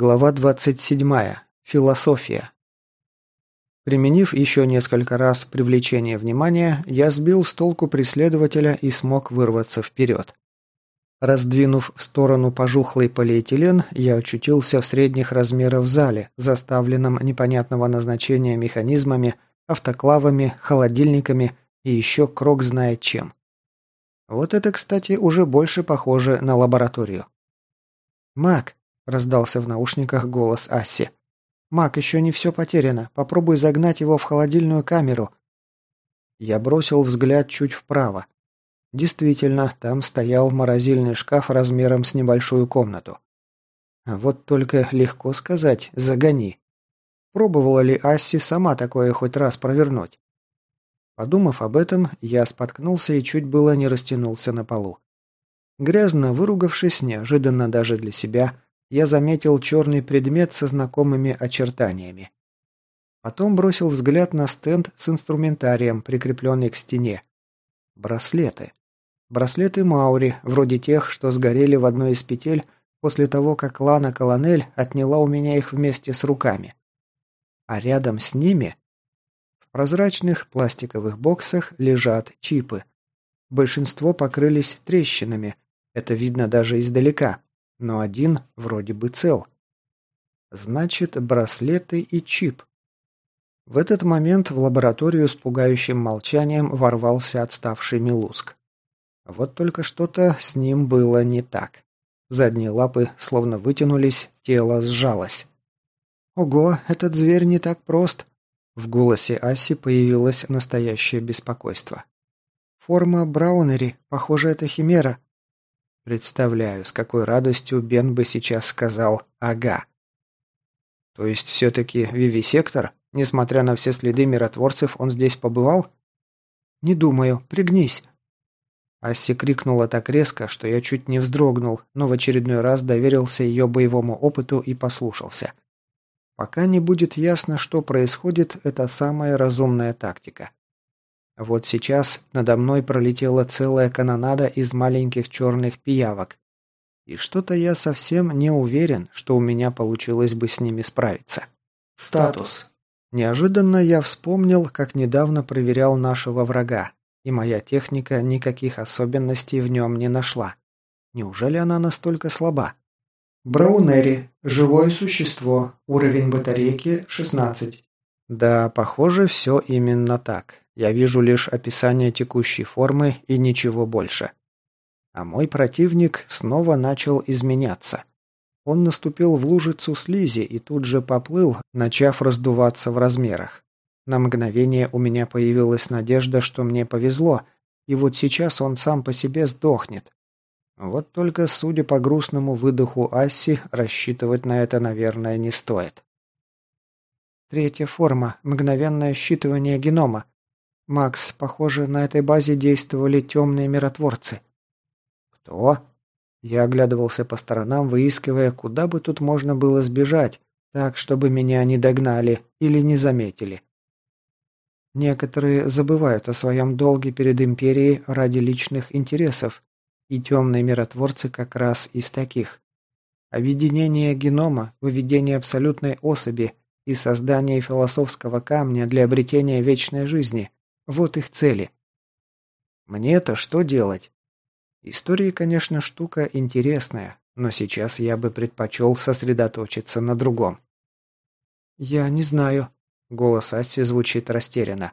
Глава 27. Философия. Применив еще несколько раз привлечение внимания, я сбил с толку преследователя и смог вырваться вперед. Раздвинув в сторону пожухлый полиэтилен, я очутился в средних размерах зале, заставленном непонятного назначения механизмами, автоклавами, холодильниками и еще крок знает чем. Вот это, кстати, уже больше похоже на лабораторию. «Мак, раздался в наушниках голос Асси. «Мак, еще не все потеряно. Попробуй загнать его в холодильную камеру». Я бросил взгляд чуть вправо. Действительно, там стоял морозильный шкаф размером с небольшую комнату. Вот только легко сказать «загони». Пробовала ли Асси сама такое хоть раз провернуть? Подумав об этом, я споткнулся и чуть было не растянулся на полу. Грязно выругавшись, неожиданно даже для себя, я заметил черный предмет со знакомыми очертаниями. Потом бросил взгляд на стенд с инструментарием, прикрепленный к стене. Браслеты. Браслеты Маури, вроде тех, что сгорели в одной из петель после того, как Лана Колонель отняла у меня их вместе с руками. А рядом с ними в прозрачных пластиковых боксах лежат чипы. Большинство покрылись трещинами, это видно даже издалека но один вроде бы цел. Значит, браслеты и чип. В этот момент в лабораторию с пугающим молчанием ворвался отставший Милуск. Вот только что-то с ним было не так. Задние лапы словно вытянулись, тело сжалось. «Ого, этот зверь не так прост!» В голосе Аси появилось настоящее беспокойство. «Форма Браунери, похоже, это химера. Представляю, с какой радостью Бен бы сейчас сказал «ага». То есть все-таки вивисектор, несмотря на все следы миротворцев, он здесь побывал? Не думаю, пригнись. Асси крикнула так резко, что я чуть не вздрогнул, но в очередной раз доверился ее боевому опыту и послушался. Пока не будет ясно, что происходит, это самая разумная тактика. Вот сейчас надо мной пролетела целая канонада из маленьких черных пиявок. И что-то я совсем не уверен, что у меня получилось бы с ними справиться. Статус. Неожиданно я вспомнил, как недавно проверял нашего врага, и моя техника никаких особенностей в нем не нашла. Неужели она настолько слаба? Браунери. Живое существо. Уровень батарейки 16. Да, похоже, все именно так. Я вижу лишь описание текущей формы и ничего больше. А мой противник снова начал изменяться. Он наступил в лужицу слизи и тут же поплыл, начав раздуваться в размерах. На мгновение у меня появилась надежда, что мне повезло, и вот сейчас он сам по себе сдохнет. Вот только, судя по грустному выдоху Асси, рассчитывать на это, наверное, не стоит. Третья форма. Мгновенное считывание генома. «Макс, похоже, на этой базе действовали темные миротворцы». «Кто?» Я оглядывался по сторонам, выискивая, куда бы тут можно было сбежать, так, чтобы меня не догнали или не заметили. Некоторые забывают о своем долге перед Империей ради личных интересов, и темные миротворцы как раз из таких. Объединение генома, выведение абсолютной особи и создание философского камня для обретения вечной жизни – вот их цели. Мне-то что делать? История, конечно, штука интересная, но сейчас я бы предпочел сосредоточиться на другом. «Я не знаю», — голос Асси звучит растерянно.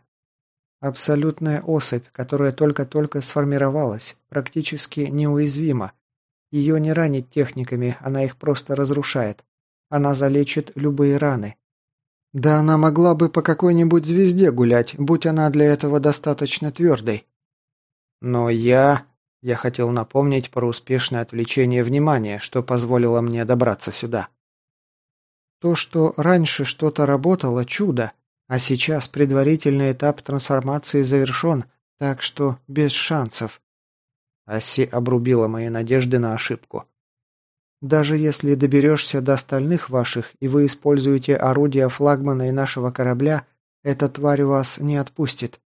«Абсолютная особь, которая только-только сформировалась, практически неуязвима. Ее не ранить техниками, она их просто разрушает. Она залечит любые раны. Да она могла бы по какой-нибудь звезде гулять, будь она для этого достаточно твердой. Но я... Я хотел напомнить про успешное отвлечение внимания, что позволило мне добраться сюда. То, что раньше что-то работало, чудо, а сейчас предварительный этап трансформации завершен, так что без шансов. Асси обрубила мои надежды на ошибку. Даже если доберешься до остальных ваших, и вы используете орудия флагмана и нашего корабля, эта тварь вас не отпустит.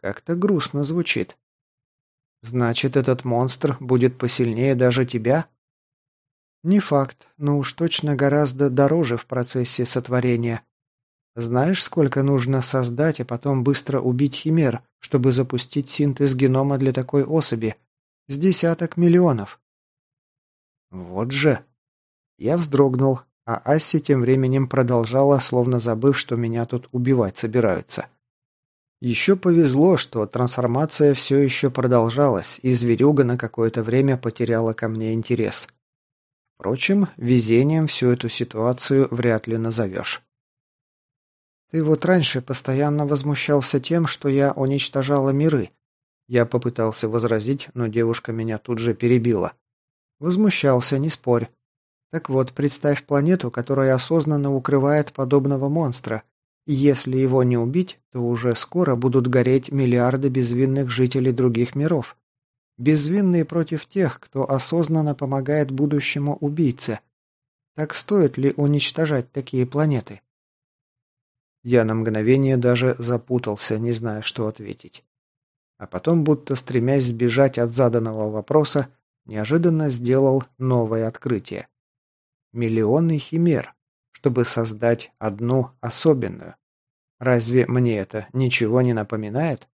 Как-то грустно звучит. Значит, этот монстр будет посильнее даже тебя? Не факт, но уж точно гораздо дороже в процессе сотворения. Знаешь, сколько нужно создать, а потом быстро убить химер, чтобы запустить синтез генома для такой особи? С десяток миллионов. Вот же. Я вздрогнул, а Асси тем временем продолжала, словно забыв, что меня тут убивать собираются. Еще повезло, что трансформация все еще продолжалась, и зверюга на какое-то время потеряла ко мне интерес. Впрочем, везением всю эту ситуацию вряд ли назовешь. «Ты вот раньше постоянно возмущался тем, что я уничтожала миры». Я попытался возразить, но девушка меня тут же перебила. «Возмущался, не спорь. Так вот, представь планету, которая осознанно укрывает подобного монстра. И если его не убить, то уже скоро будут гореть миллиарды безвинных жителей других миров. Безвинные против тех, кто осознанно помогает будущему убийце. Так стоит ли уничтожать такие планеты? Я на мгновение даже запутался, не зная, что ответить. А потом, будто стремясь сбежать от заданного вопроса, неожиданно сделал новое открытие. Миллионы химер, чтобы создать одну особенную. Разве мне это ничего не напоминает?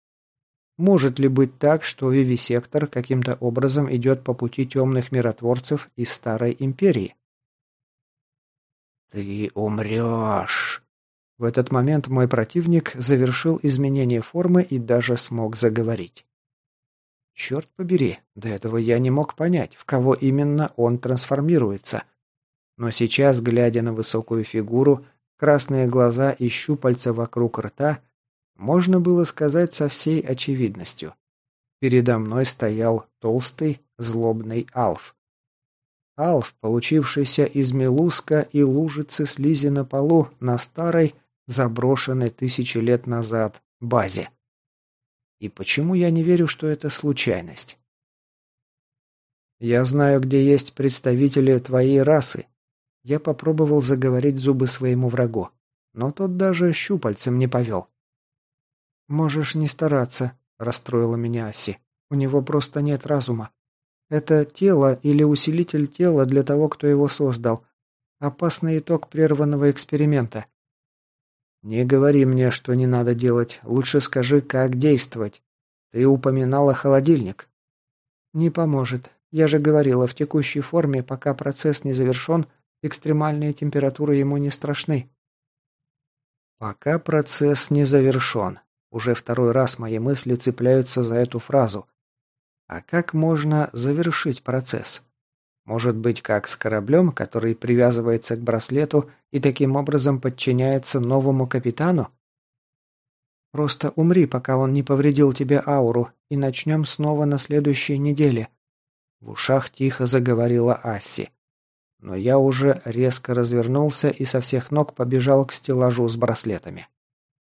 Может ли быть так, что Вивисектор каким-то образом идет по пути темных миротворцев из Старой Империи? «Ты умрешь!» В этот момент мой противник завершил изменение формы и даже смог заговорить. Черт побери, до этого я не мог понять, в кого именно он трансформируется. Но сейчас, глядя на высокую фигуру, красные глаза и щупальца вокруг рта, можно было сказать со всей очевидностью. Передо мной стоял толстый, злобный Алф. Алф, получившийся из мелуска и лужицы слизи на полу на старой, заброшенной тысячи лет назад базе. И почему я не верю, что это случайность? Я знаю, где есть представители твоей расы. Я попробовал заговорить зубы своему врагу, но тот даже щупальцем не повел. «Можешь не стараться», – расстроила меня Аси. «У него просто нет разума. Это тело или усилитель тела для того, кто его создал. Опасный итог прерванного эксперимента. «Не говори мне, что не надо делать. Лучше скажи, как действовать. Ты упоминала холодильник». «Не поможет. Я же говорила, в текущей форме, пока процесс не завершен, экстремальные температуры ему не страшны». «Пока процесс не завершен». Уже второй раз мои мысли цепляются за эту фразу. А как можно завершить процесс? Может быть, как с кораблем, который привязывается к браслету и таким образом подчиняется новому капитану? Просто умри, пока он не повредил тебе ауру, и начнем снова на следующей неделе. В ушах тихо заговорила Асси. Но я уже резко развернулся и со всех ног побежал к стеллажу с браслетами.